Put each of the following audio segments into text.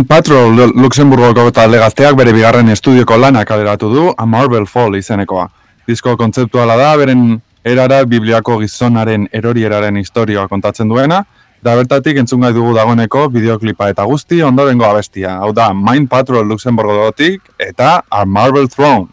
Mind Patrol Luxemburgoko talde gazteak bere bigarren estudioko lanak kaleratu du A Marvel Fall izenekoa. Disko kontzeptuala da, beren erara bibliako gizonaren erorieraren historioa kontatzen duena, da bertatik entzungai dugu dagoeneko bideoklipa eta guzti ondorengo abestia. Hau da, Mind Patrol Luxemburgotik eta A Marvel Throne.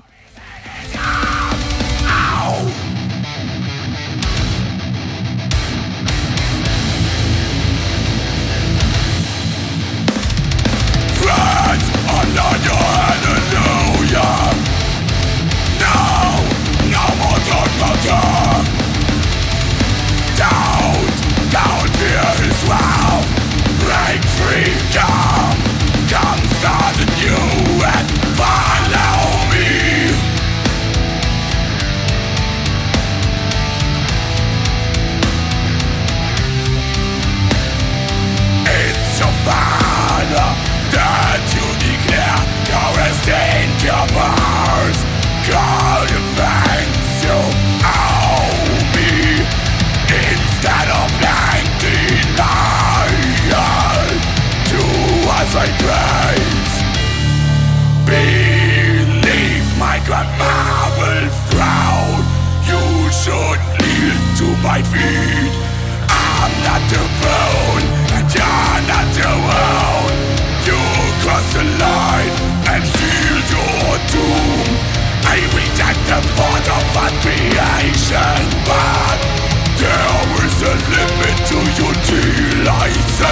at the foot of creation but There is a limit to utilization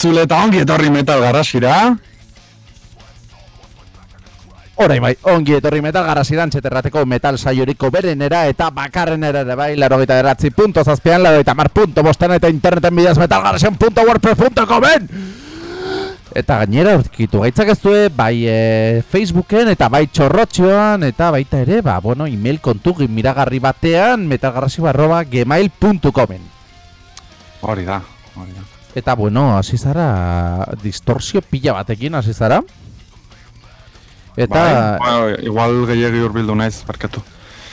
entzule eta ongi etorri metal garrasira. Horai bai, ongi etorri metal garrasira antxeterrateko metal saioriko berenera eta bakarrenera ere bai, laro gita eratzi punto zazpian, laro gita mar punto bosten eta interneten bidez metal garrasian punto ben! Eta gainera urkitu gaitzak ez due, bai e, Facebooken eta bai txorrotxioan eta baita ere, ba, bueno, email kontu miragarri batean metalgarrasibarroba gmail.comen Hori da, hori da. Eta bueno, hasi zara distorsio pila batekin hasi zara. Eta bai, bueno, igual gehiegi hurbildu naiz, barkatu.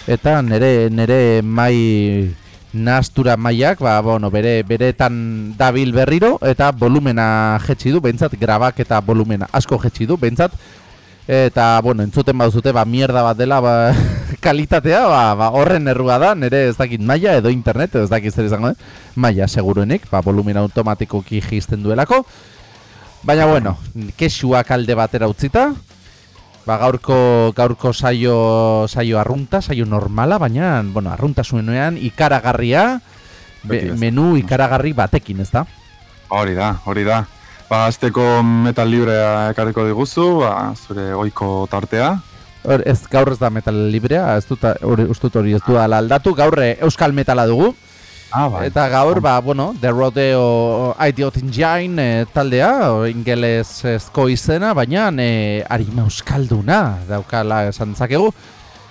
Eta nere nere mai nastura maiak, ba, bueno, bere beretan dabil berriro eta volumena jetzi du, beintzat grabak eta volumena asko jetzi du, beintzat Eta, bueno, entzuten baduzute, ba, mierda bat dela, ba, kalitatea, ba, ba, horren errua da, nire ez dakit maia edo internet, ez dakit zer izango, eh? maia seguruenik, ba, volumen automatikoki jisten duelako. Baina, bueno, kesuak alde batera utzita, ba, gaurko, gaurko saio, saio arrunta, saio normala, baina, bueno, arrunta zuenean, ikaragarria, be, menu ikaragarri batekin, ez da? Hori da, hori da. Ba, azteko metal librea ekarriko diguzu, ba, zure oiko tartea. Hor, ez gaur ez da metal librea, ez dut hori ustut hori ez du ala aldatu, gaur eh, euskal metala dugu. Ah, bai. Eta gaur, ba, bueno, The Rodeo Idiot Engine eh, taldea, o, ingelezko izena, baina eh, arima euskalduna daukala esan dezakegu.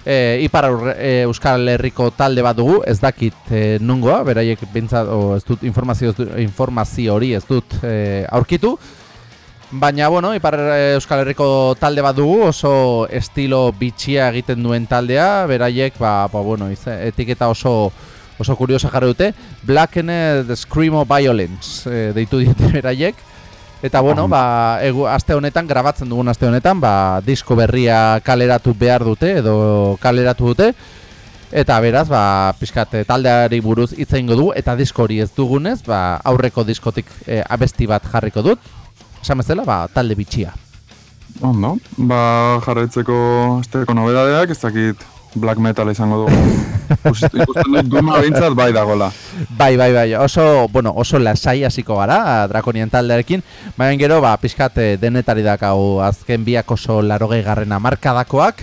E, ipar aurre- eh, Euskal Herriko talde bat dugu, ez dakit e, nungoa, beraiek bintzat, o ez dut informazio, ez dut- informazio hori ez dut e, aurkitu. Baina, bueno, Ipar eh, Euskal Herriko talde bat dugu, oso estilo bitxia egiten duen taldea, beraiek, ba, ba bueno, ize, etiketa oso oso kuriosa jarri dute, Blackened Screamo Violence e, deitu diete beraiek. Eta bueno, ba, egu, aste honetan, grabatzen dugun aste honetan, ba, disko berria kaleratu behar dute, edo kaleratu dute. Eta beraz, ba, pixkat eh, taldeari buruz hitz egingo dugu, eta disko hori ez dugunez, ba, aurreko diskotik eh, abesti bat jarriko dut. Esan bezala, ba, talde bitxia. Ondo, ba, jarraitzeko azteko nobedadeak, ez dakit black metal izango dugu. Ikusten dut duma bintzat bai dagola. Bai, bai, bai, oso, bueno, oso lasai hasiko gara Drakonien taldearekin, baina gero, ba, pixkat eh, denetari dakau azken biak oso larogei garrena markadakoak,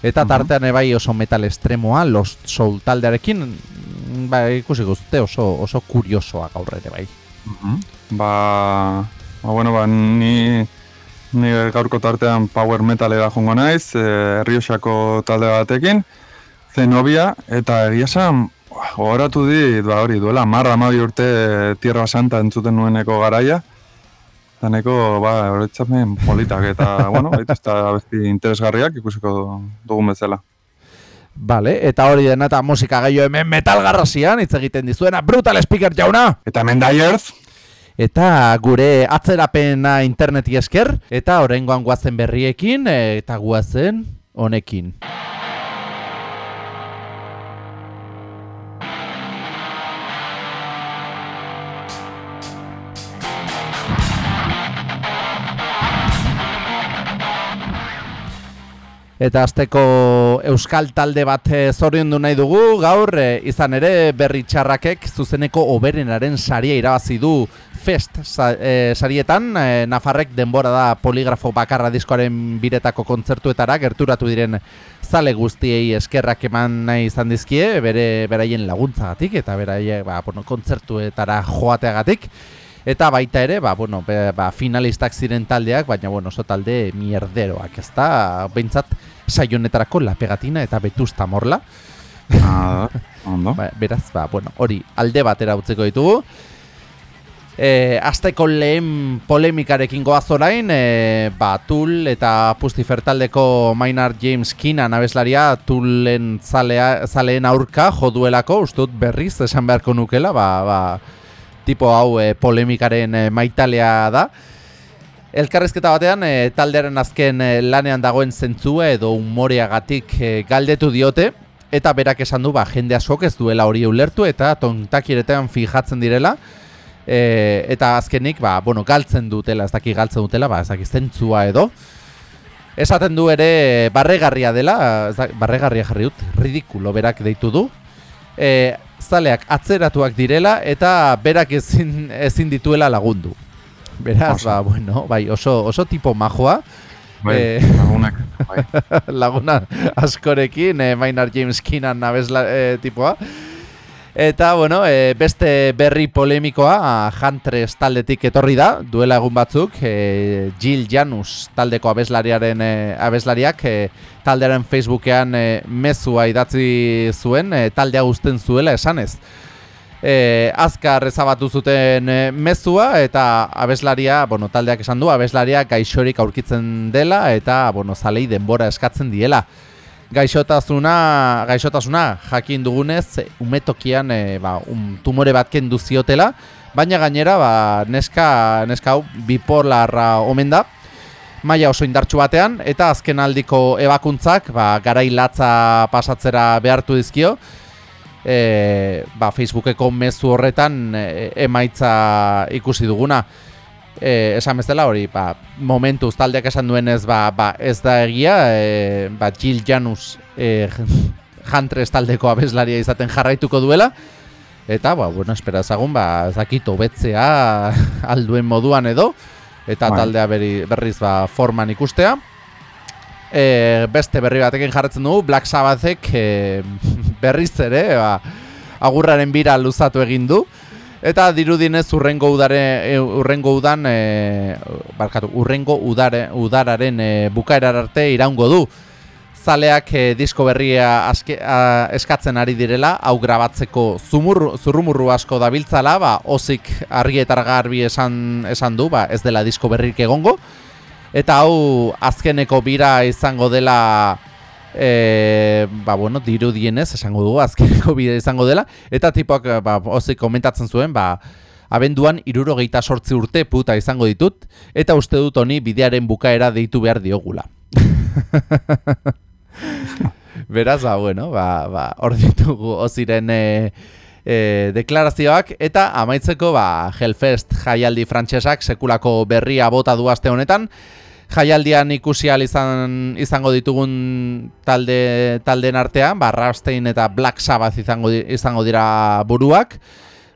eta Mhm. tartean bai oso metal estremoa, Lost Soul taldearekin, mm, ba, ikusi guzte oso, oso kuriosoak aurrere bai. Mhm. Ba, ba, bueno, ba, ni, ni gaurko tartean power metalera jongo naiz, eh, Errioxako talde batekin, Zenobia, eta egia esan, gogoratu dit, ba hori, duela marra amabi urte eh, Tierra Santa entzuten nueneko garaia, eta neko, ba, horretzapen politak, eta, bueno, baita besti interesgarriak ikusiko dugun bezala. Vale, eta hori dena eta musika gehiago hemen metal garrasian hitz egiten dizuena Brutal Speaker jauna! Eta hemen Earth, Eta gure atzerapena interneti esker, eta oraingoan guazen berriekin, eh, eta guazen honekin. Eta azteko euskal talde bat eh, zoriondu nahi dugu, gaur eh, izan ere berri txarrakek zuzeneko oberenaren saria irabazi du fest sa, eh, sarietan, eh, Nafarrek denbora da poligrafo bakarra diskoaren biretako kontzertuetara, gerturatu diren zale guztiei eskerrak eman nahi izan dizkie, bere beraien laguntzagatik eta beraie ba, bueno, kontzertuetara joateagatik. Eta baita ere, ba, bueno, ba, finalistak ziren taldeak, baina bueno, oso talde mierderoak, ezta? Behintzat saionetarako la pegatina eta betusta morla. ah, ondo. Ba, beraz, ba, bueno, hori alde batera utzeko ditugu. E, azteko lehen polemikarekin goaz orain, e, ba, Tool eta Pustifer taldeko Maynard James Keenan abeslaria Toolen zalea, zaleen aurka joduelako, ustut berriz esan beharko nukela, ba, ba, tipo hau e, polemikaren e, maitalea da. Elkarrezketa batean, e, taldearen azken e, lanean dagoen zentzua edo umoreagatik e, galdetu diote, eta berak esan du ba, jende askok ez duela hori ulertu eta tontakieretean fijatzen direla, e, eta azkenik ba, bueno, galtzen dutela, ez daki galtzen dutela, ba, ez daki zentzua edo. Esaten du ere barregarria dela, barregarria jarri dut, ridikulo berak deitu du. E, zaleak atzeratuak direla eta berak ezin, ezin dituela lagundu. Beraz, ba, bueno, bai, oso, oso tipo majoa, Bai, eh, lagunak, bai. laguna askorekin, eh, Maynard James Keenan nabesla eh, tipoa. Eta, bueno, eh, beste berri polemikoa Huntress taldetik etorri da, duela egun batzuk, eh, Jill Janus taldeko abeslariaren eh, abeslariak eh, taldearen Facebookean eh, mezua idatzi zuen, eh, taldea guzten zuela esanez. E, azkar ezabatu zuten e, mezua eta abeslaria, bueno, taldeak esan du, abeslaria gaixorik aurkitzen dela eta, bueno, zalei denbora eskatzen diela. Gaixotasuna, gaixotasuna jakin dugunez, umetokian e, ba, um, tumore bat kendu ziotela, baina gainera ba, neska, neska hau bipolarra omen da, maila oso indartsu batean, eta azken aldiko ebakuntzak ba, garai latza pasatzera behartu dizkio, e, ba, Facebookeko mezu horretan e, emaitza ikusi duguna. E, esan bezala hori, ba, momentuz taldeak esan duenez ba, ba, ez da egia, e, ba, Jill Janus e, Huntress taldeko abeslaria izaten jarraituko duela, eta, ba, bueno, espera ezagun, ba, zakito betzea alduen moduan edo, eta Bai. taldea berri, berriz ba, forman ikustea. E, beste berri batekin jarretzen dugu, Black Sabbathek e, berriz ere, ba, agurraren bira luzatu egin du. Eta dirudinez urrengo udare e, urrengo udan e, barkatu, urrengo udare, udararen e, bukaerar arte iraungo du. Zaleak e, disko berria aske, a, eskatzen ari direla, hau grabatzeko zumur, zurrumurru asko dabiltzala, ba, ozik argi eta garbi esan, esan du, ba, ez dela disko berrik egongo. Eta hau azkeneko bira izango dela e, ba, bueno, dirudienez esango dugu azkeneko bira izango dela. Eta tipoak ba, ozik komentatzen zuen ba, abenduan irurogeita sortzi urte puta izango ditut. Eta uste dut honi bidearen bukaera deitu behar diogula. Beraz, ba, bueno, ba, ba, hor ditugu oziren e, e, deklarazioak. Eta amaitzeko ba, Hellfest jaialdi frantsesak sekulako berria bota du aste honetan jaialdian ikusi ahal izan izango ditugun talde taldeen artean, ba Rammstein eta Black Sabbath izango izango dira buruak.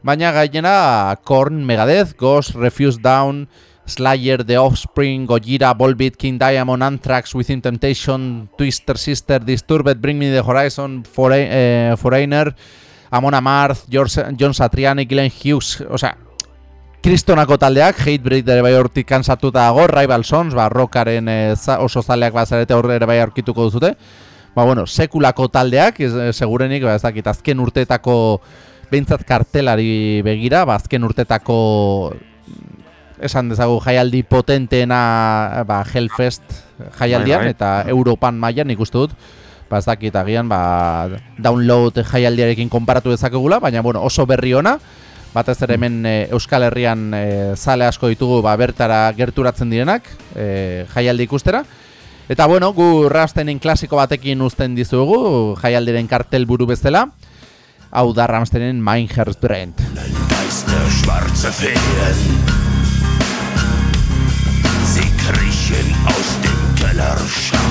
Baina gainera Korn, Megadeth, Ghost, Refuse Down, Slayer, The Offspring, Gojira, Volbeat, King Diamond, Anthrax, Within Temptation, Twister Sister, Disturbed, Bring Me the Horizon, eh, Foreigner, Amon Amarth, George, John Satriani, Glenn Hughes, osea, kristonako taldeak, Hatebreed ere bai hortik kansatuta dago, Rival Sons, ba, rockaren za- oso zaleak bazarete horre ere bai aurkituko duzute. Ba, bueno, sekulako taldeak, eh, segurenik, ba, ez dakit, azken urtetako behintzat kartelari begira, ba, azken urtetako esan dezagu jaialdi potenteena ba, Hellfest jaialdian Bai, bai. eta Europan mailan ikuste dut ba ez dakit agian ba, download jaialdiarekin konparatu dezakegula baina bueno, oso berri ona batez ere hemen e, Euskal Herrian e, zale asko ditugu ba, bertara gerturatzen direnak e, jaialdi ikustera Eta bueno, gu Rammsteinen klasiko batekin uzten dizugu, jaialdiren kartel buru bezala. Hau da Rammsteinen Mein Herz brennt. Geister schwarze Feen. Sie kriechen aus dem Kellerschacht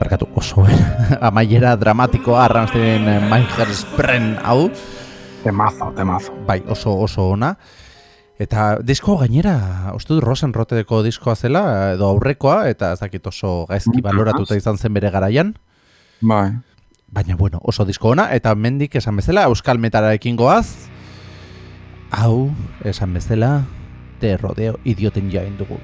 Barkatu, oso, amaiera dramatikoa arranzten Michael Spren hau, Temazo, temazo. bai, oso oso ona. Eta disko gainera, uste dut Rosen Rotedeko diskoa zela, edo aurrekoa, eta ez dakit oso gaizki baloratuta izan zen bere garaian. Bai. Baina, bueno, oso disko ona, eta mendik esan bezala, Euskal Metararekin goaz. Hau, esan bezala, te rodeo idioten jain dugu.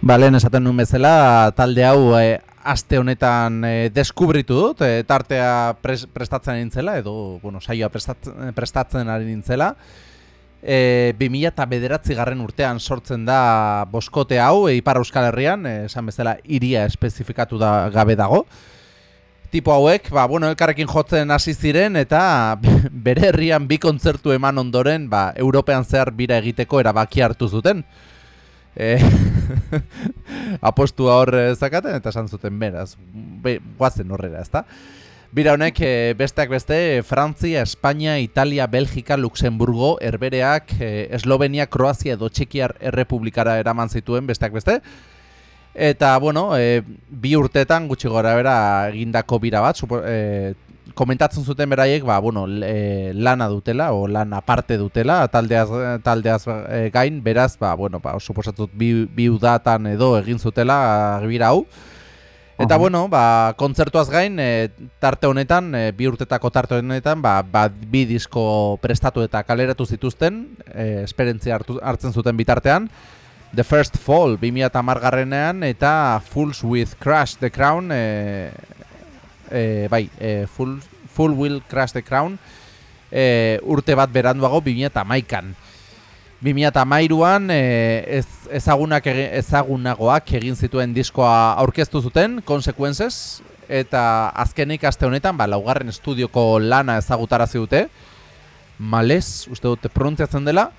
Ba, lehen esaten nuen bezala, talde hau e, aste honetan e, deskubritu dut, e, tartea pres, prestatzen nintzela, edo, bueno, saioa prestatzen, prestatzen ari nintzela. E, 2000 eta bederatzi garren urtean sortzen da boskote hau, e, Ipar Euskal Herrian, esan bezala iria espezifikatu da gabe dago. Tipo hauek, ba, bueno, elkarrekin jotzen hasi ziren eta bere herrian bi kontzertu eman ondoren, ba, European zehar bira egiteko erabaki hartu zuten. E, apostua hor eh, zakaten eta esan zuten beraz, be, guazen horrera, ezta? Bira honek eh, besteak beste Frantzia, Espainia, Italia, Belgika, Luxemburgo, Herbereak, eh, Eslovenia, Kroazia edo Txekiar Errepublikara eraman zituen besteak beste. Eta, bueno, e, bi urtetan gutxi gora bera egindako bira bat, supo, e, komentatzen zuten beraiek, ba, bueno, e, lana dutela, o lan aparte dutela, taldeaz, taldeaz e, gain, beraz, ba, bueno, ba, suposatzut bi, bi udatan edo egin zutela bira hau. Eta Aha. bueno, ba, kontzertuaz gain, e, tarte honetan, e, bi urtetako tarte honetan, ba, ba, bi disko prestatu eta kaleratu zituzten, e, esperientzia hartu, hartzen zuten bitartean. The First Fall, 2000 garrenean, eta Fools with Crash the Crown, e, e, bai, e, Full, Full Will Crash the Crown, e, urte bat beranduago 2000 2008an e, ez, ezagunak ezagunagoak egin zituen diskoa aurkeztu zuten, Consequences, eta azkenik aste honetan, ba, laugarren estudioko lana ezagutarazi dute, Males, uste dute pronuntziatzen dela,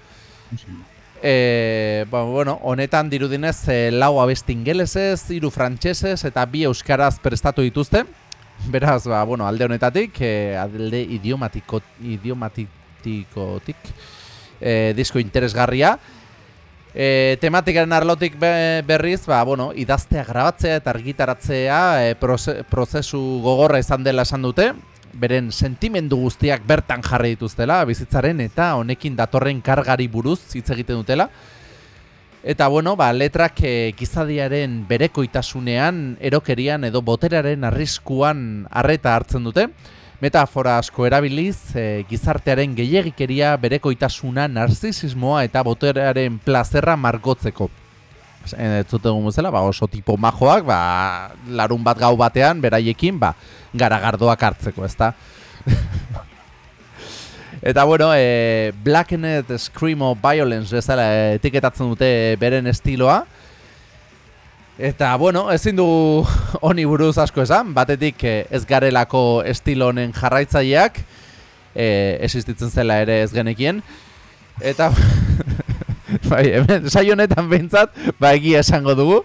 E, ba, bueno, honetan dirudinez e, lau abesti ingelesez, hiru frantsesez eta bi euskaraz prestatu dituzte. Beraz, ba, bueno, alde honetatik, e, alde idiomatiko, idiomatikotik, e, disko interesgarria. E, tematikaren arlotik be- berriz, ba, bueno, idaztea, grabatzea eta argitaratzea e, proze, prozesu gogorra izan dela esan dute. Beren sentimendu guztiak bertan jarri dituztela, bizitzaren eta honekin datorren kargari buruz hitz egiten dutela. Eta bueno, ba, letrak e, gizadiaren berekoitasunean, erokerian edo boteraren arriskuan arreta hartzen dute. Metafora asko erabiliz, e, gizartearen gehiagikeria, berekoitasuna, narzisismoa eta boteraren plazerra margotzeko. Ez zuten bezala, ba, oso tipo majoak, ba, larun bat gau batean, beraiekin, ba, garagardoak hartzeko, ezta? Eta bueno, e, Blackened Scream of Violence bezala etiketatzen dute beren estiloa. Eta bueno, ezin du honi buruz asko esan, batetik eh, ez garelako estilo honen jarraitzaileak, e, existitzen zela ere ez genekien. Eta bai, hemen saio honetan behintzat, ba egia esango dugu.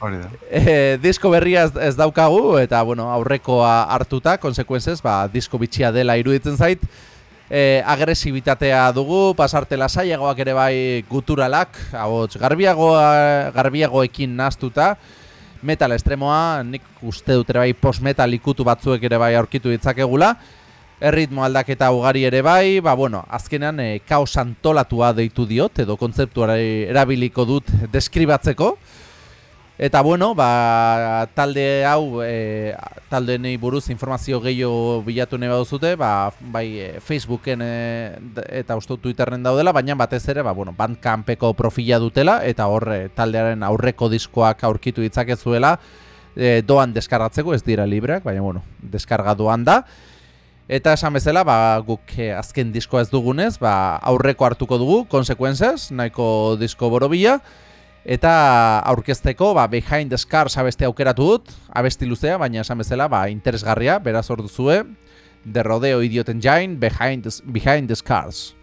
Hori da. E, disko berria ez, ez daukagu eta bueno, aurrekoa hartuta, konsequences, ba, disko bitxia dela iruditzen zait. E, agresibitatea dugu, pasarte lasaiagoak ere bai guturalak, ahots garbiagoa, garbiagoekin naztuta. Metal estremoa, nik uste dut ere bai post-metal ikutu batzuek ere bai aurkitu ditzakegula. Erritmo aldaketa ugari ere bai, ba bueno, azkenean e, kaos antolatua deitu diot, edo kontzeptuari erabiliko dut deskribatzeko. Eta bueno, ba, talde hau, e, talde nei buruz informazio gehiago bilatu nahi baduzute, ba, bai e, Facebooken e, eta dut Twitterren daudela, baina batez ere, ba, bueno, Bandcampeko profila dutela, eta hor taldearen aurreko diskoak aurkitu ditzakezuela, e, doan deskargatzeko, ez dira libreak, baina bueno, deskarga doan da. Eta esan bezala, ba, guk eh, azken diskoa ez dugunez, ba, aurreko hartuko dugu, Consequences, nahiko disko borobila. Eta aurkezteko, ba, Behind the Scars abeste aukeratu dut, abesti luzea, baina esan bezala, ba, interesgarria, beraz hor duzue, The Rodeo Idiot Engine, Behind the, Behind the Scars.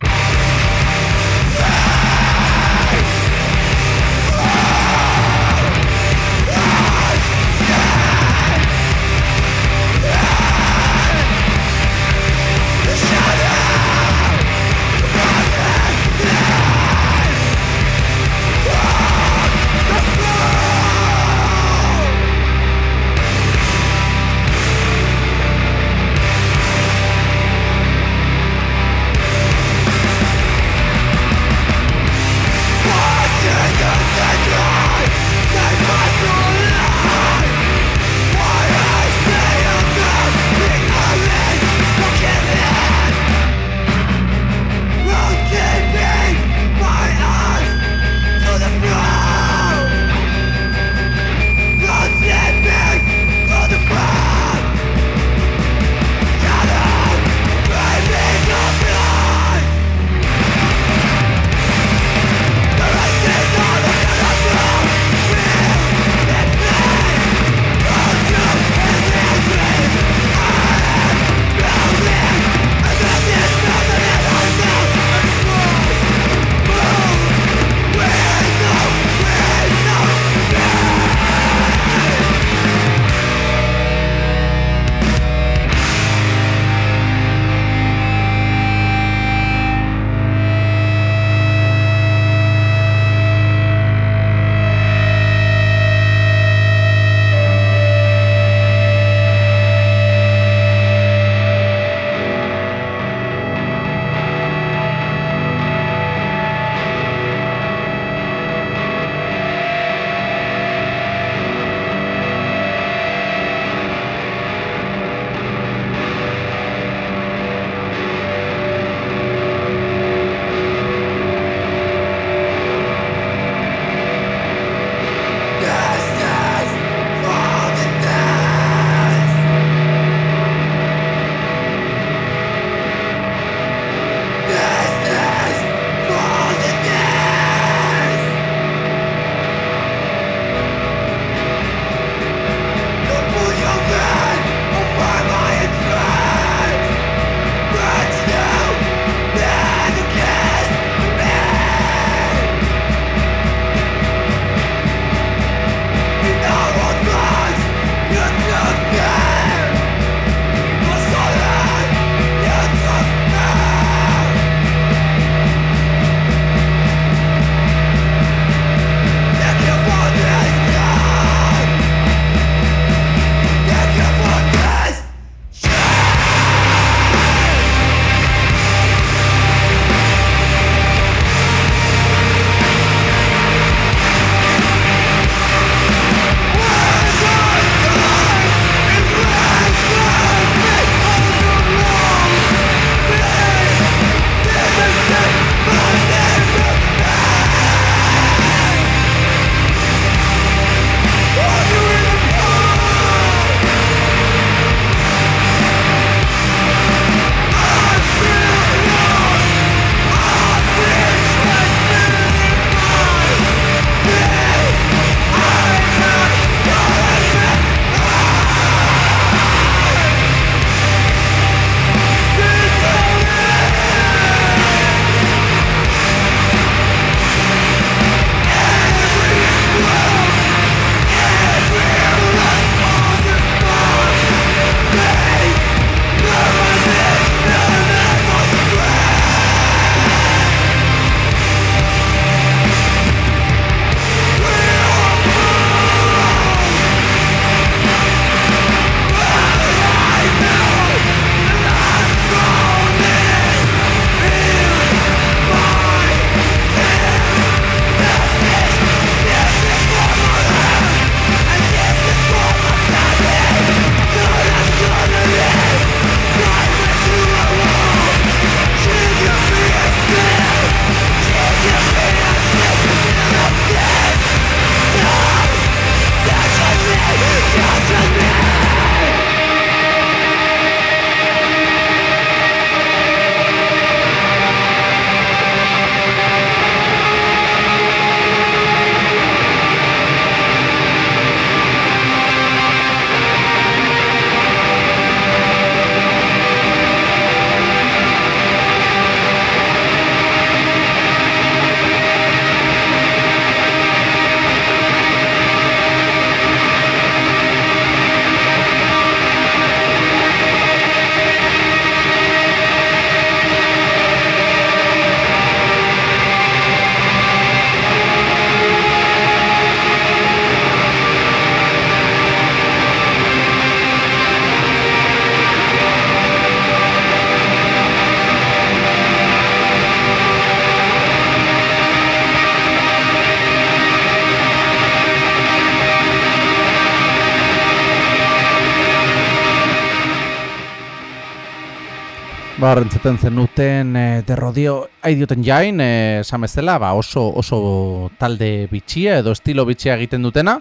Ba, horrentzeten zenuten e, derrodio aidioten jain, e, esan bezala, ba, oso, oso talde bitxia edo estilo bitxia egiten dutena.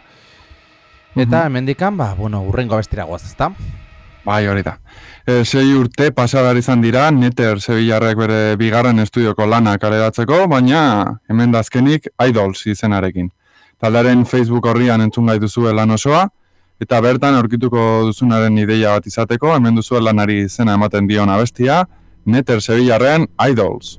Eta Mhm. hemendikan, ba, bueno, urrengo abestira goaz, ezta? Bai, hori da. E, sei urte pasadar izan dira, Neter Sevillarrek bere bigarren estudioko lana kaleratzeko, baina hemen da azkenik Idols izenarekin. Taldearen Facebook horrian entzun gaituzue lan osoa, eta bertan aurkituko duzunaren ideia bat izateko, hemen duzu lanari izena ematen dion abestia, Neter Sevillarren Idols.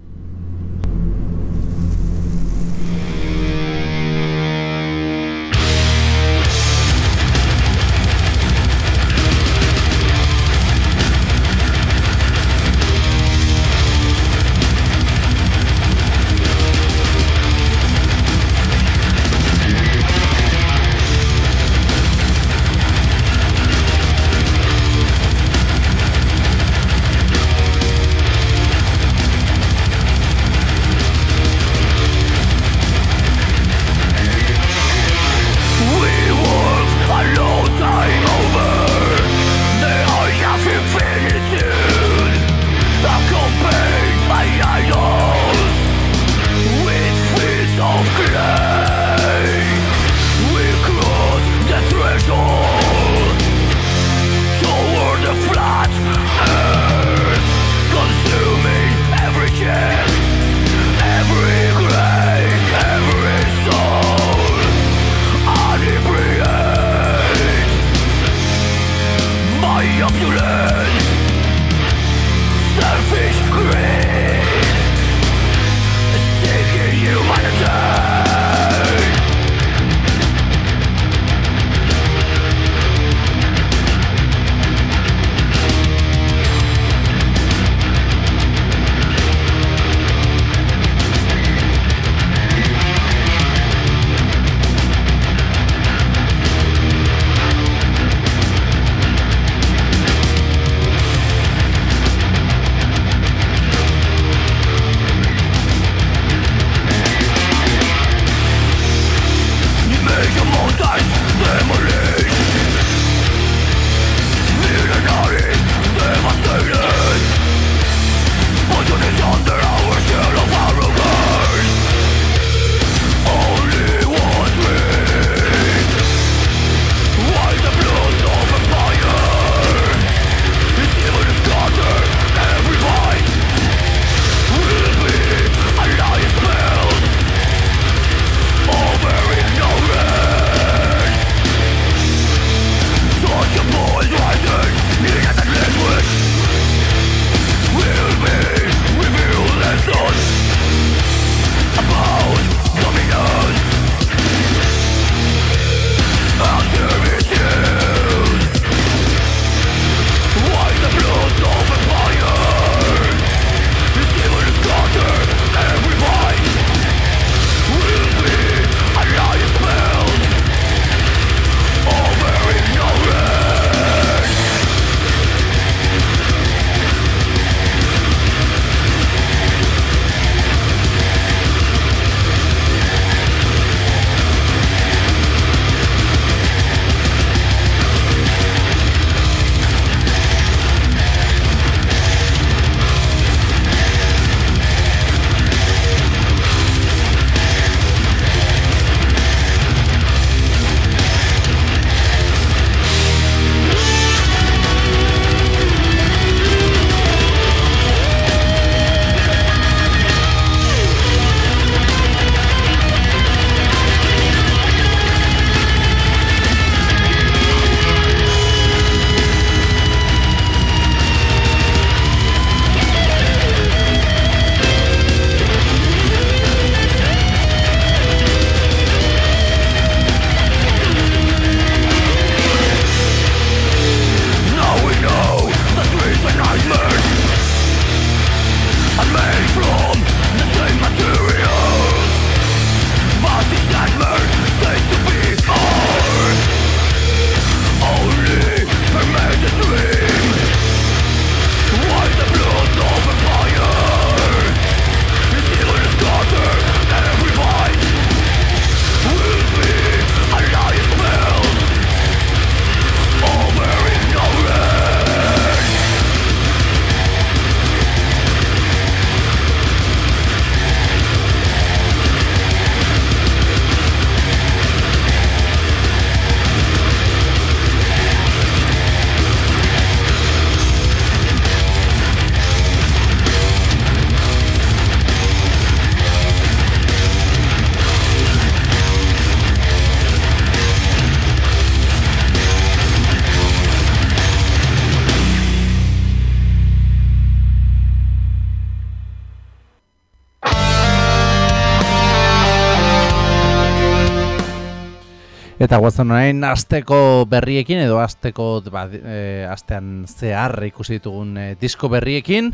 Eta guazen orain asteko berriekin edo asteko ba, e, astean zehar ikusi ditugun e, disko berriekin.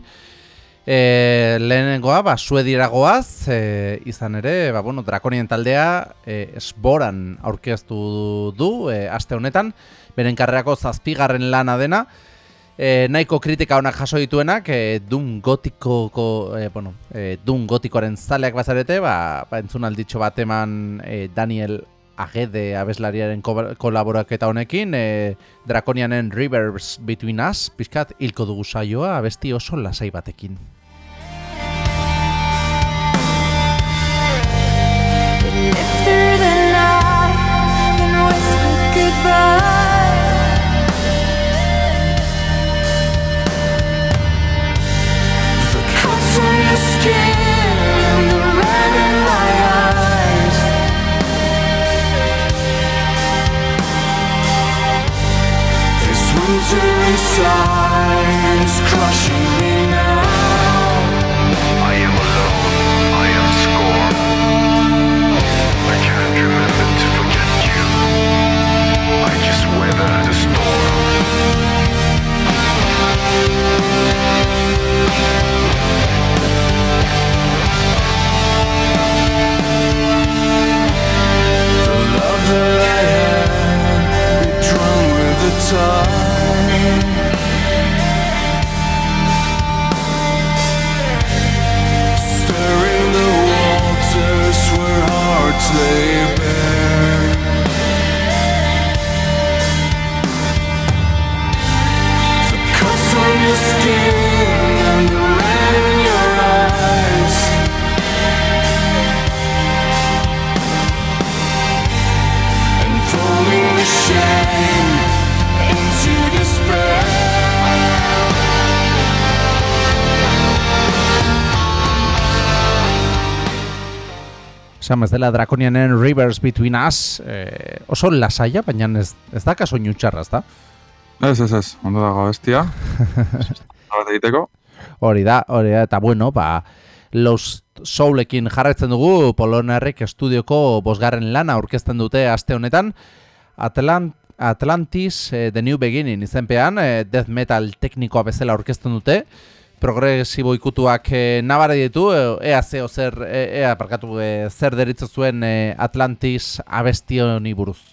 E, lehenengoa, ba, suedira goaz, e, izan ere, ba, bueno, Drakonien taldea e, esboran aurkeztu du e, aste honetan, beren karrerako zazpigarren lana dena, e, nahiko kritika honak jaso dituenak, e, dun gotikoko, e, bueno, e, dun gotikoaren zaleak bazarete, ba, ba entzun alditxo bat eman e, Daniel agede abeslariaren ko- kolaboraketa honekin, e, Drakonianen Rivers Between Us, pixkat hilko dugu saioa abesti oso lasai batekin. Is crushing me now. I am alone. I am scorned. I can't remember to forget you. I just weather the storm. The love that I had with the. hearts they bear. Esan ez dela Drakonianen Rivers Between Us, e, oso lasaia, baina ez, ez da kaso txarra, ez da? Ez, ez, ez, ondo dago bestia. bat egiteko. Hori da, hori da, eta bueno, ba, Lost Soulekin jarraitzen dugu, Polonarrek estudioko bosgarren lana aurkezten dute aste honetan, Atlant Atlantis eh, The New Beginning izenpean, eh, death metal teknikoa bezala aurkezten dute, progresibo ikutuak eh, nabare ditu, eh, ea zeo zer, eh, ea parkatu eh, zer deritzo zuen eh, Atlantis abesti honi buruz.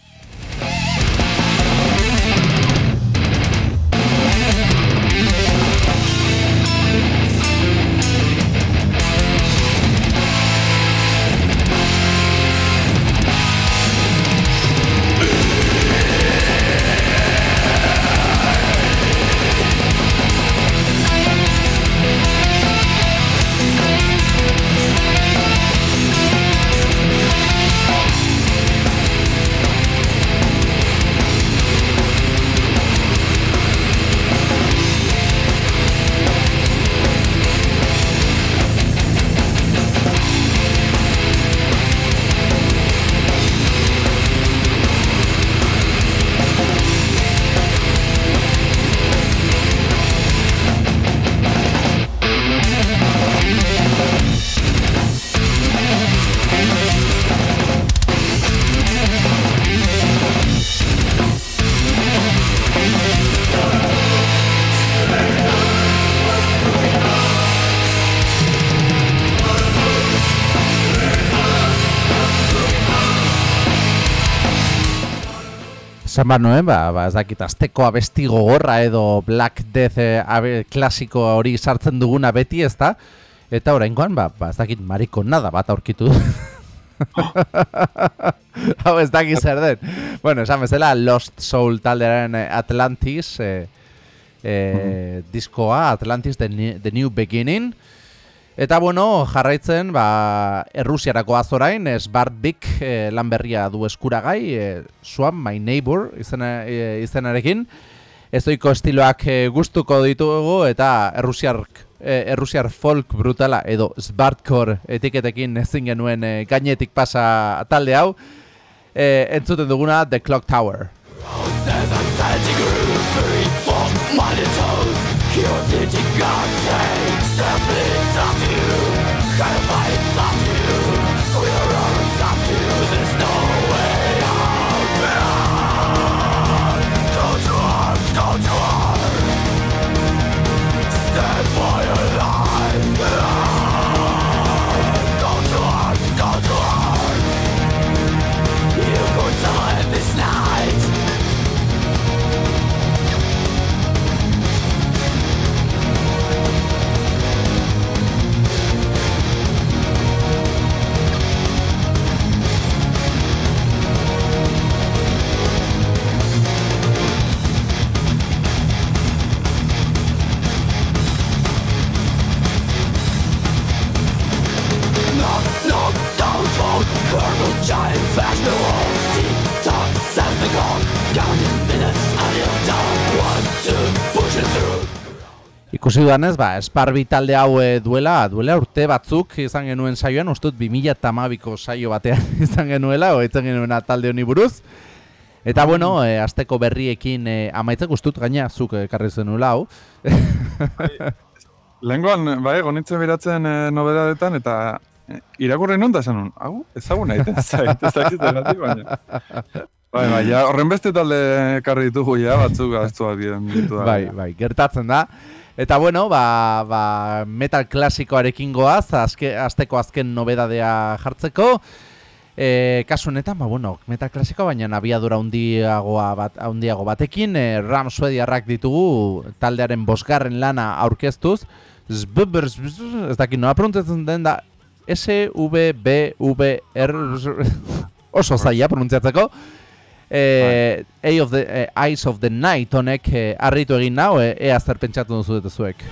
Esan bat noen, ba, ba, ez dakit, azteko abesti gogorra edo Black Death eh, abe, klasiko hori sartzen duguna beti, ez da? Eta oraingoan, ba, ba, ez dakit, mariko nada bat aurkitu. Hau ez dakit zer den. Bueno, esan bezala, Lost Soul taldearen eh, Atlantis, eh, eh, diskoa, Atlantis The, Ni- The New Beginning. Eta bueno, jarraitzen, ba, Errusiarako azorain, Sbartbik e, lan berria du eskuragai, e, Swan My Neighbor izena, e, izenarekin. Ezoiko estiloak e, gustuko ditugu eta Errusiar, e, Errusiar folk brutala edo Sbartcore etiketekin ezin genuen e, gainetik pasa talde hau. E, entzuten duguna The Clock Tower. Use it in God's name you Have I inside you Ikusi dudanez, ba, Esparbi talde hau eh, duela, duela urte batzuk izan genuen saioan, ustut 2008ko saio batean izan genuela, oitzen genuena talde honi buruz. Eta bueno, e, asteko berriekin e, amaitzeko ustut gaina zuk ekarri zenuela hau. Lengoan, bai, gonitzen biratzen e, nobedadetan, eta e, irakurri non da esan nun, hau, ezaguna egiten zait, ez dakit baina. Bai, bai, ja, horren beste talde ekarri ditugu, ja, batzuk gaztuak diren bai, bai, gertatzen da. Eta bueno, ba, ba, metal klasikoarekin goaz, azke, azteko azken nobedadea jartzeko. E, kasu honetan, ba, bueno, metal klasikoa, baina abiadura handiagoa bat, handiago batekin, e, Ram Suediarrak ditugu taldearen bosgarren lana aurkeztuz. Zbubber, ez dakit nola pronuntzatzen den da, S-V-B-V-R, oso zaila pronuntziatzeko. Eh, Eye of the, eh, Eyes of the Night honek eh, harritu egin nau, eh, ea zer pentsatu duzu zuek.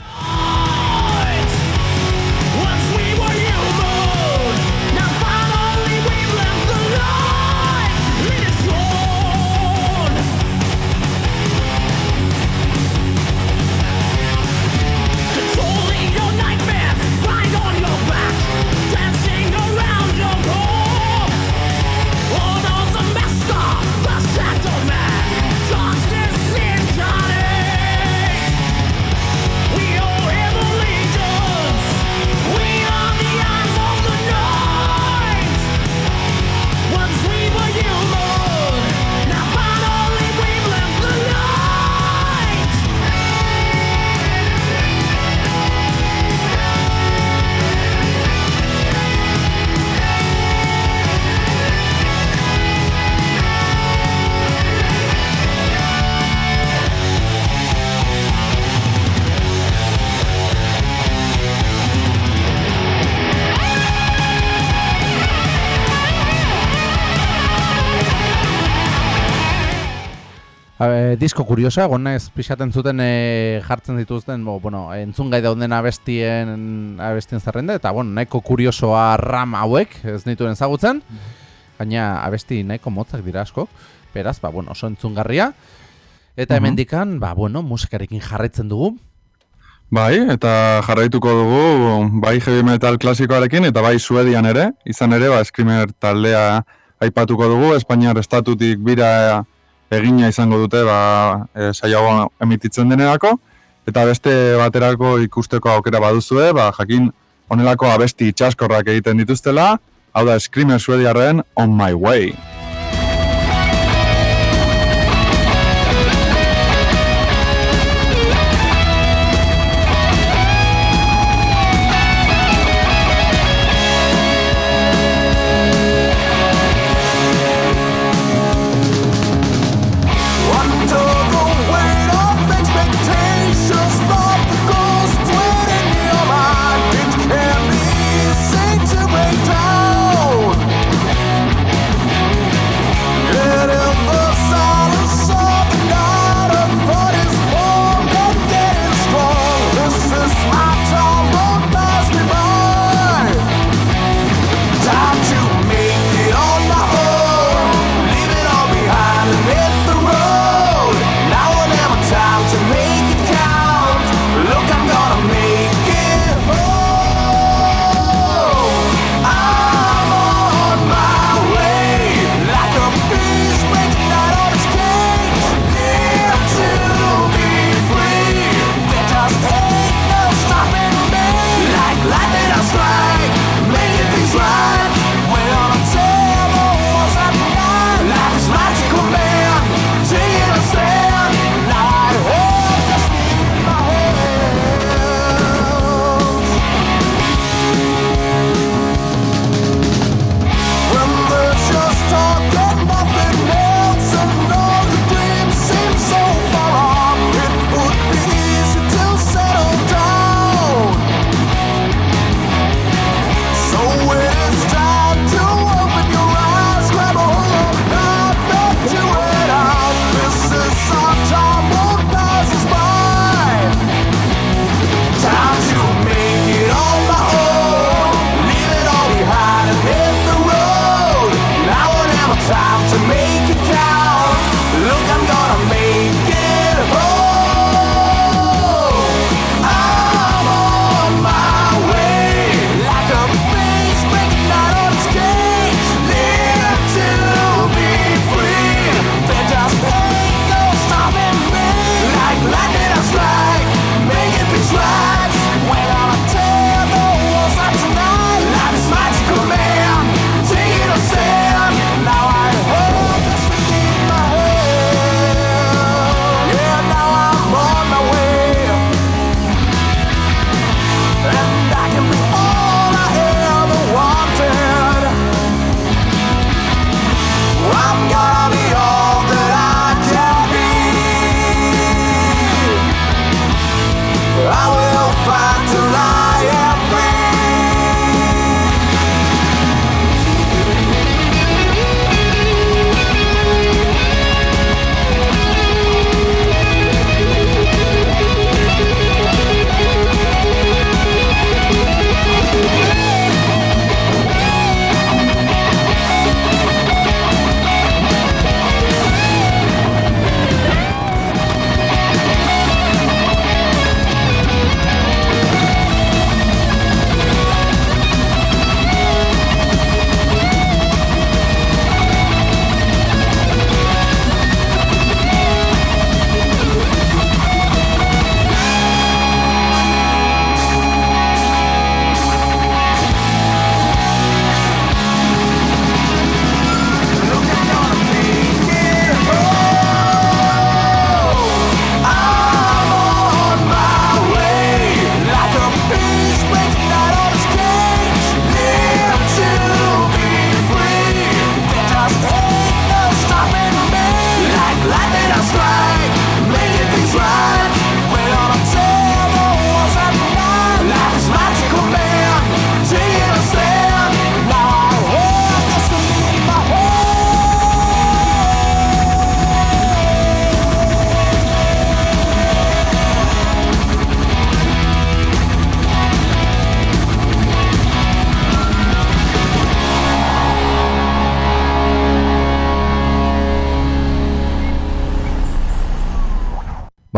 Disko kuriosoa, egon naiz pixaten zuten e, jartzen dituzten, bo, bueno, entzun gai dauden abestien, abestien zerrenda, eta bueno, nahiko kuriosoa ram hauek, ez nituen ezagutzen, baina abesti nahiko motzak dira asko, beraz, ba, bueno, oso entzungarria, eta Mhm. hemendikan, ba, bueno, musikarekin jarraitzen dugu, Bai, eta jarraituko dugu bai heavy metal klasikoarekin eta bai Suedian ere, izan ere ba Screamer taldea aipatuko dugu, Espainiar estatutik bira egina izango dute ba e, saioa emititzen denerako eta beste baterako ikusteko aukera baduzue, ba jakin honelako abesti itxaskorrak egiten dituztela, hau da Screamer Suediarren On My Way.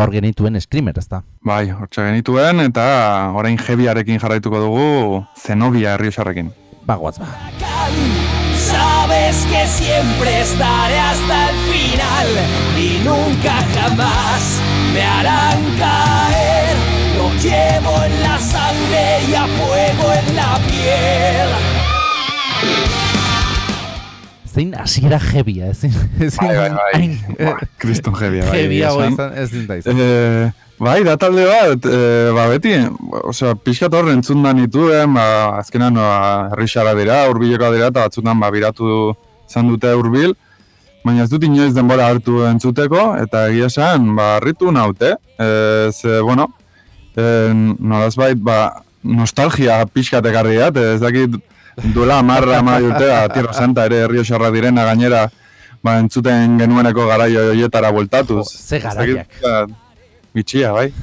Ba hor genituen Screamer, ezta? Bai, hortxe genituen, eta orain jebiarekin jarraituko dugu Zenobia herriosarrekin. Bagoaz ba. Sabes que siempre estaré hasta el final y nunca jamás me harán caer. Lo llevo en la sangre y a fuego en la piel. Zein hasiera jebia, ezin, ezin, Bai, bai, bai. Ba, Kriston jebia, bai. jebia esan. izan, ez dinta izan. Eh, bai, da talde bat, eh, ba beti, osea, pixkat hor entzun da nituen, ba, azkenan ba, herrixara dira, urbilekoa dira, eta batzutan ba, biratu izan dute urbil, baina ez dut inoiz denbora hartu entzuteko, eta egia esan, ba, harritu naute, eh, ze, bueno, eh, nolazbait, ba, nostalgia pixkat ekarri ez dakit duela amarra ama urte, ba, Tierra Santa ere herrioxarra direna gainera, ba, entzuten genueneko garaio horietara bueltatuz. Jo, ze garaiak. ba, Bitxia, bai.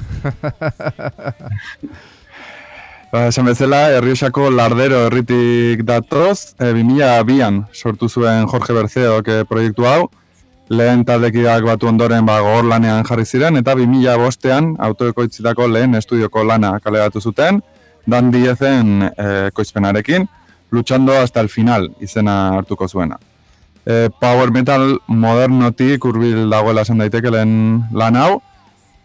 ba, esan bezala, Herriosako lardero herritik datoz, e, 2002an sortu zuen Jorge Berceok e, proiektu hau, lehen taldekideak batu ondoren ba, gogor lanean jarri ziren, eta 2005ean autoekoitzitako lehen estudioko lana kaleratu zuten, Dan Diezen e, koizpenarekin, luchando hasta el final izena hartuko zuena. E, power metal modernotik hurbil dagoela esan daiteke lehen lan hau,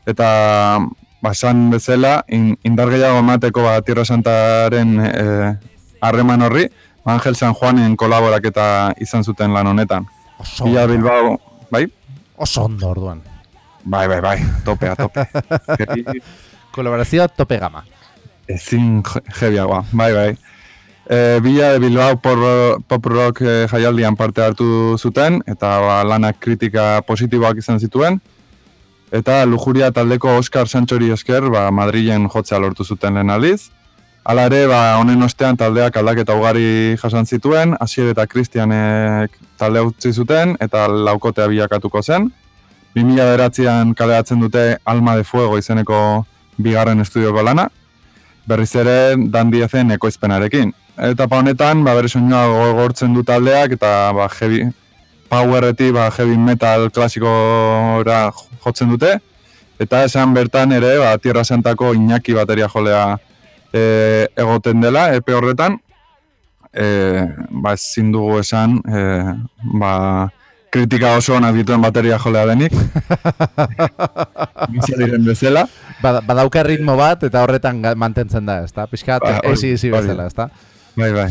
eta basan bezala in, indar gehiago emateko ba, Tierra Santaren eh, harreman horri, Angel San Juanen kolaboraketa izan zuten lan honetan. Oso, Bila Bilbao, bai? oso ondo orduan. Bai, bai, bai, topea, tope. Kolaborazioa tope gama. Ezin je- jebiagoa, bai, bai. E, Bila de Bilbao pop rock e, jaialdian parte hartu zuten, eta ba, lanak kritika positiboak izan zituen. Eta lujuria taldeko Oscar Sanchori esker ba, Madrilen jotzea lortu zuten lehen aldiz. Hala ere, ba, honen ostean taldeak aldaketa ugari jasan zituen, Asier eta Kristianek talde utzi zuten, eta laukotea bilakatuko zen. 2009an kaleratzen dute Alma de Fuego izeneko bigarren estudioko lana, berriz ere Dan Diezen ekoizpenarekin. Etapa honetan, ba, bere soinua gogortzen du taldeak, eta ba, heavy, powerretik ba, heavy metal klasikora jotzen dute, eta esan bertan ere, ba, Tierra Santako Iñaki bateria jolea e, egoten dela, epe horretan, e, ba, ezin dugu esan, e, ba, kritika oso onak dituen bateria jolea denik. Gisa diren bezala. Bada, badauka ritmo bat eta horretan mantentzen da, ezta? Piskat, Ba, ezi ezi bezala, ezta? Bai, bai.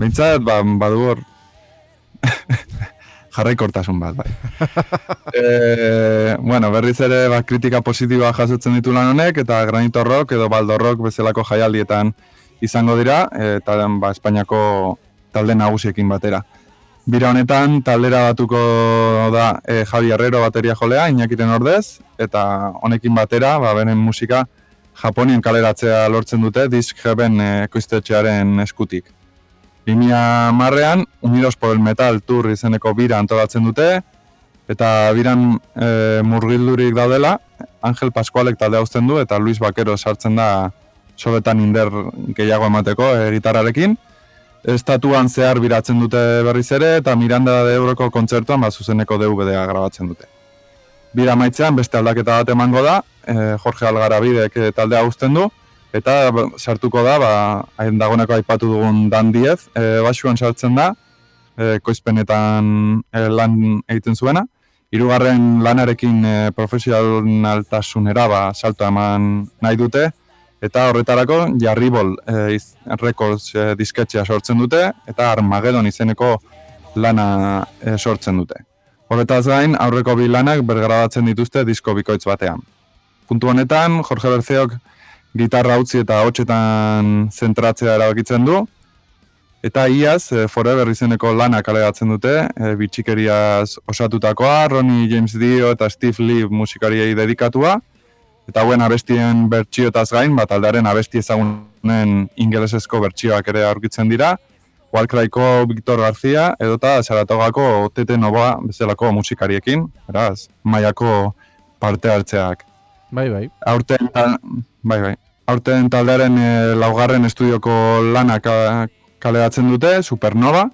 Behintzat, ba, badu hor jarraikortasun bat, bai. e, bueno, berriz ere ba, kritika positiboa jasotzen ditu lan honek, eta Granito Rock edo Baldo Rock bezalako jaialdietan izango dira, eta ba, Espainiako talde nagusiekin batera. Bira honetan, taldera batuko da e, Javi Herrero bateria jolea, Iñakiten ordez, eta honekin batera, ba, beren musika Japonien kaleratzea lortzen dute Disc Heaven e, ekoiztetxearen eskutik. 2000 marrean, Unidos por el Metal Tour izeneko bira antolatzen dute, eta biran e, murgildurik daudela, Angel Pascualek talde uzten du, eta Luis Bakero sartzen da sobetan inder gehiago emateko e, gitarrarekin. Estatuan zehar biratzen dute berriz ere, eta Miranda de Euroko kontzertuan ba, zuzeneko DVD-a grabatzen dute. Bira maitzean beste aldaketa bat emango da, e, Jorge Algarabidek e, taldea uzten du, eta ba, sartuko da, ba, hain dagoeneko aipatu dugun Dan Diez, e, basuan sartzen da, e, koizpenetan e, lan egiten zuena. Hirugarren lanarekin e, profesionaltasunera ba, salto eman nahi dute, eta horretarako Jarribol e, iz, Records e, disketxea sortzen dute, eta Armageddon izeneko lana e, sortzen dute. Horretaz gain, aurreko bi lanak bergrabatzen dituzte disko bikoitz batean. Puntu honetan, Jorge Berceok gitarra utzi eta hotxetan zentratzea erabakitzen du, eta iaz, e, Forever izeneko lana kaleratzen dute, e, bitxikeriaz osatutakoa, Ronnie James Dio eta Steve Lee musikariei dedikatua, eta hauen abestien bertsiotaz gain, bat aldearen abesti ezagunen ingelesezko bertsioak ere aurkitzen dira, Walcryko Victor García edota Saratogako Tete Nova bezalako musikariekin, beraz, mailako parte hartzeak. Bai, bai. Aurten, tal, bai, bai. Aurten taldearen e, laugarren estudioko lana ka, kaleratzen dute, Supernova,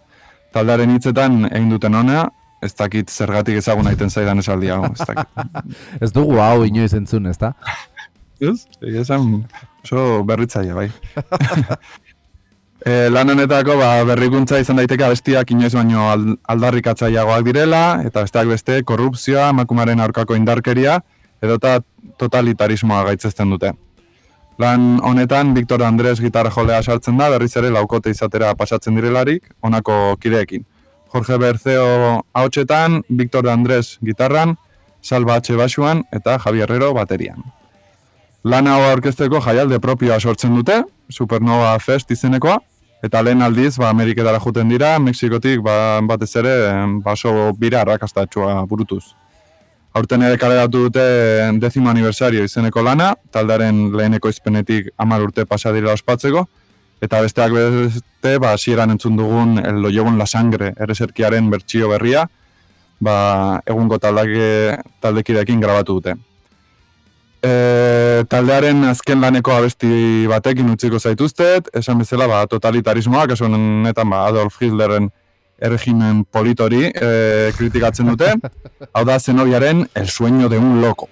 taldearen hitzetan egin duten honea, ez dakit zergatik ezagun aiten zaidan esaldi hau, ez dakit. Ez dugu hau inoiz entzun, ezta? Ez? Egia esan oso berritzaile, bai. e, lan honetako ba, berrikuntza izan daiteke abestiak inoiz baino al- aldarrikatzaileagoak direla, eta besteak beste korrupzioa, emakumaren aurkako indarkeria, edota totalitarismoa gaitzesten dute. Lan honetan, Victor Andres gitarra jolea sartzen da, berriz ere laukote izatera pasatzen direlarik, honako kideekin. Jorge Berceo haotxetan, Victor Andres gitarran, Salva H. basuan eta Javier Herrero baterian. Lan hau aurkezteko jaialde propioa sortzen dute, Supernova Fest izenekoa, eta lehen aldiz ba, Ameriketara juten dira, Mexikotik ba, batez ere baso bira arrakastatxua burutuz. Aurten ere kaleratu dute dezimo aniversario izeneko lana, taldearen leheneko izpenetik hamar urte pasa dira ospatzeko, eta besteak beste, ba, hasieran entzun dugun El lo llevo en la sangre, ereserkiaren bertsio berria, ba, egungo taldake, taldekideekin grabatu dute. E, taldearen azken laneko abesti batekin utziko zaituztet, esan bezala ba, totalitarismoa, kasu honetan ba, Adolf Hitlerren erregimen politori e, kritikatzen dute, hau da Zenobiaren El sueño de un loco.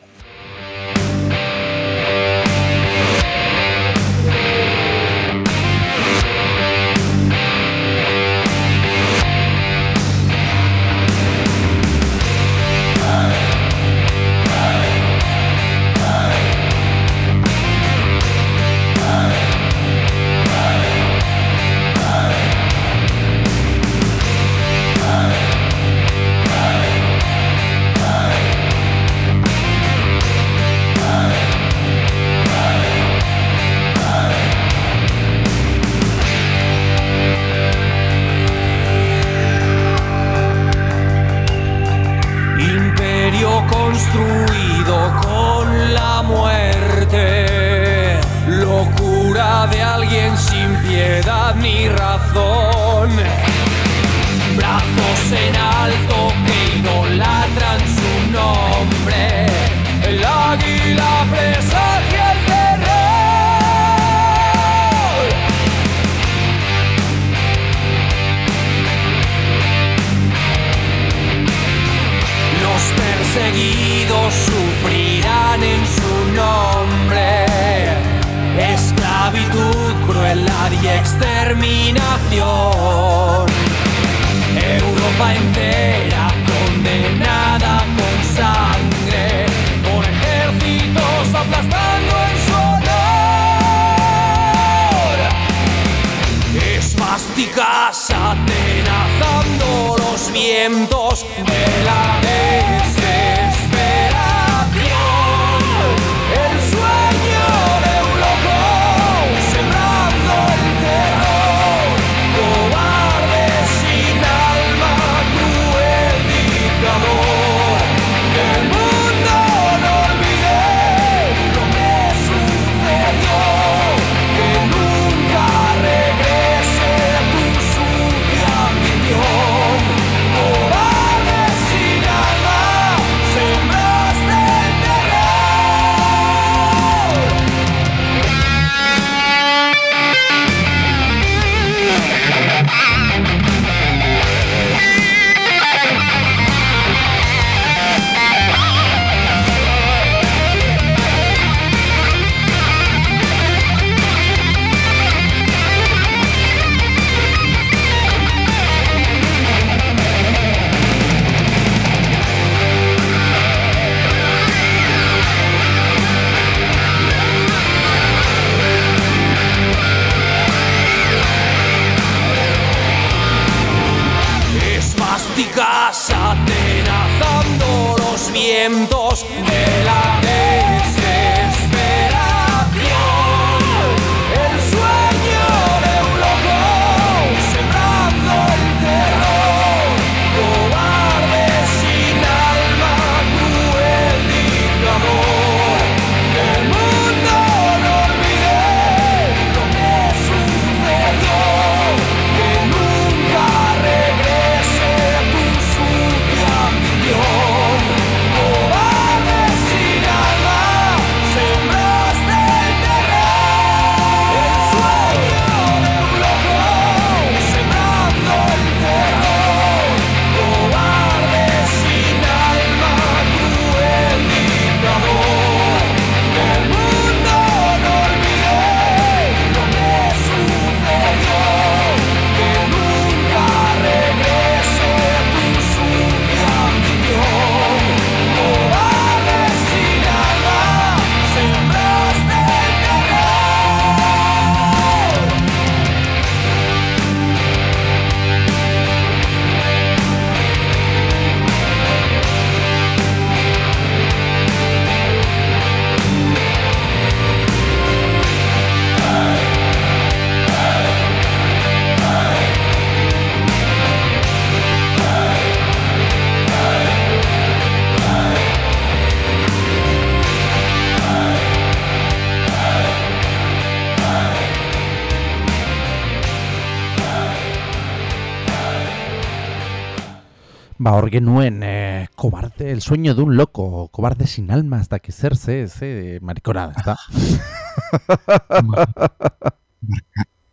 Ba, hor genuen, eh, kobarde, el sueño de un loco, kobarde sin alma, ez dakit zer, ze, ze, marikonada, ez da?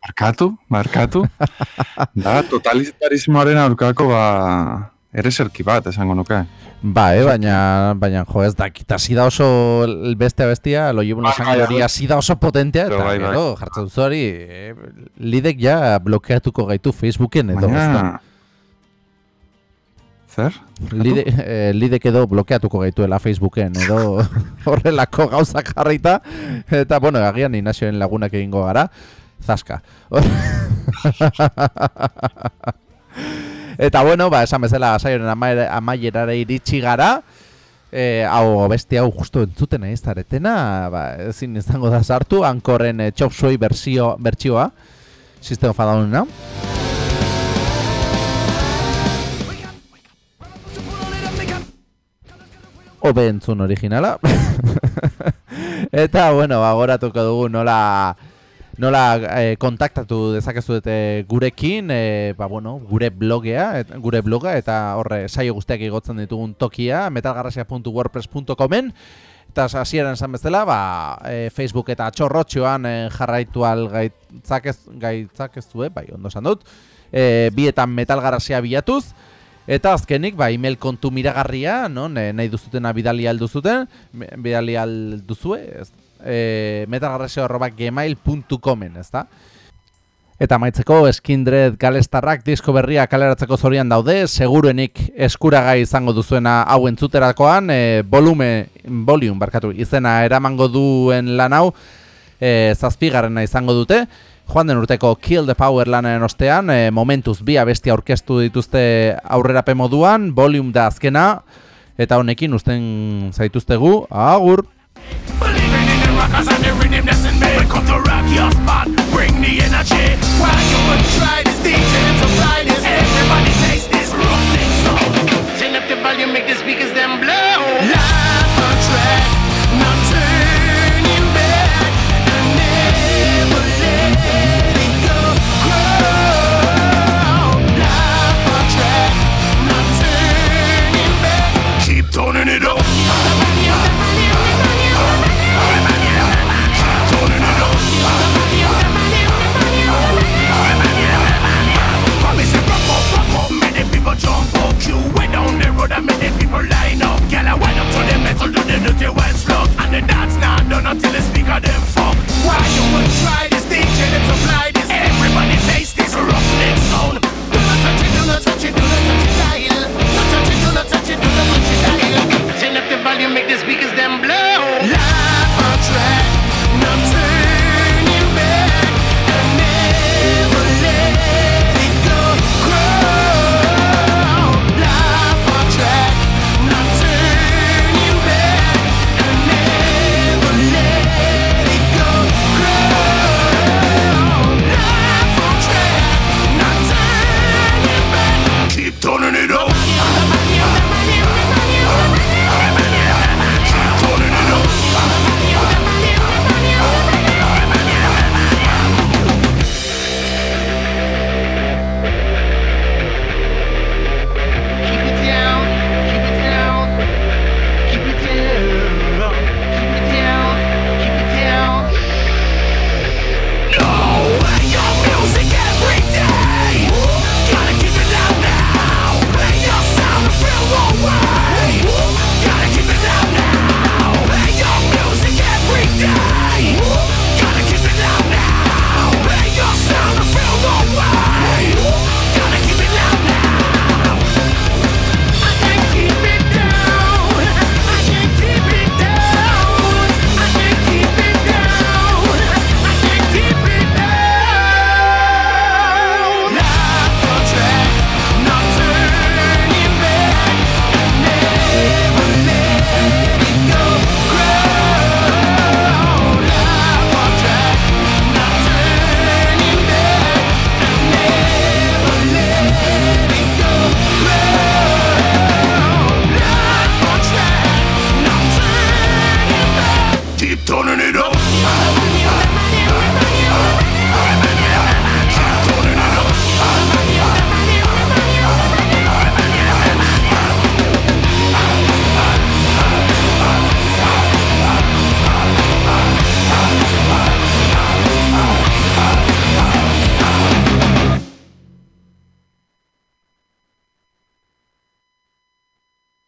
Markatu, markatu. da, totalitarismoaren aurkako ba, ereserki bat, esango nuke. Ba, eh, baina, baina, jo, ez dakit, hasi da oso el bestea bestia, lo llevo esan bai, hori hasi da oso potentea, eta Bai, bai. gero, jartzen duzu hori, eh, lidek ja blokeatuko gaitu Facebooken edo, ez da? Zer? Lide, eh, lidek edo blokeatuko gaituela Facebooken edo horrelako gauzak jarrita. Eta bueno, agian Inazioen lagunak egingo gara. Zaska. Eta bueno, ba, esan bezala saioren amaie- amaierara iritsi gara. E, hau beste hau justu entzuten nahi zaretena, ba, ezin izango da sartu, ankorren e, Suey berzio, bertsioa. System of Obe entzun originala. Eta, bueno, agoratuko dugu nola nola eh, kontaktatu dezakezu dute gurekin, eh, ba, bueno, gure blogea, et, gure bloga, eta horre saio guztiak igotzen ditugun tokia, metalgarrasia.wordpress.comen, eta hasieran esan bezala, ba, eh, Facebook eta txorrotxoan eh, jarraitu al gaitzakez, gaitzakezue, bai, ondo esan dut, eh, bietan metalgarrasia bilatuz, Eta azkenik, ba, email kontu miragarria, eh, nahi duzutena bidali alduzuten, bidali alduzue, ez, e, metalgarrazio arroba gmail.comen, ez da? Eta maitzeko, Skindred Galestarrak disko berria kaleratzeko zorian daude, seguruenik eskuragai izango duzuena hau entzuterakoan, e, volume, volume, barkatu, izena eramango duen lan hau, e, zazpigarrena izango dute, joan den urteko Kill the Power lanaren ostean, e, momentuz bi abestia aurkeztu dituzte aurrerape moduan, volume da azkena, eta honekin usten zaituztegu, agur! This this? This volume, make the speakers the road many people line up. Girl, I wind up to the metal, do the dirty wet slug. And the dance not done until the speaker them fuck. Why you would try this DJ, them supply this. Everybody taste this roughneck sound. Do not touch it, do not touch it, do not touch it, dial. Do not touch it, do not touch it, do not touch it, dial. Turn up the volume, make the speakers them blow.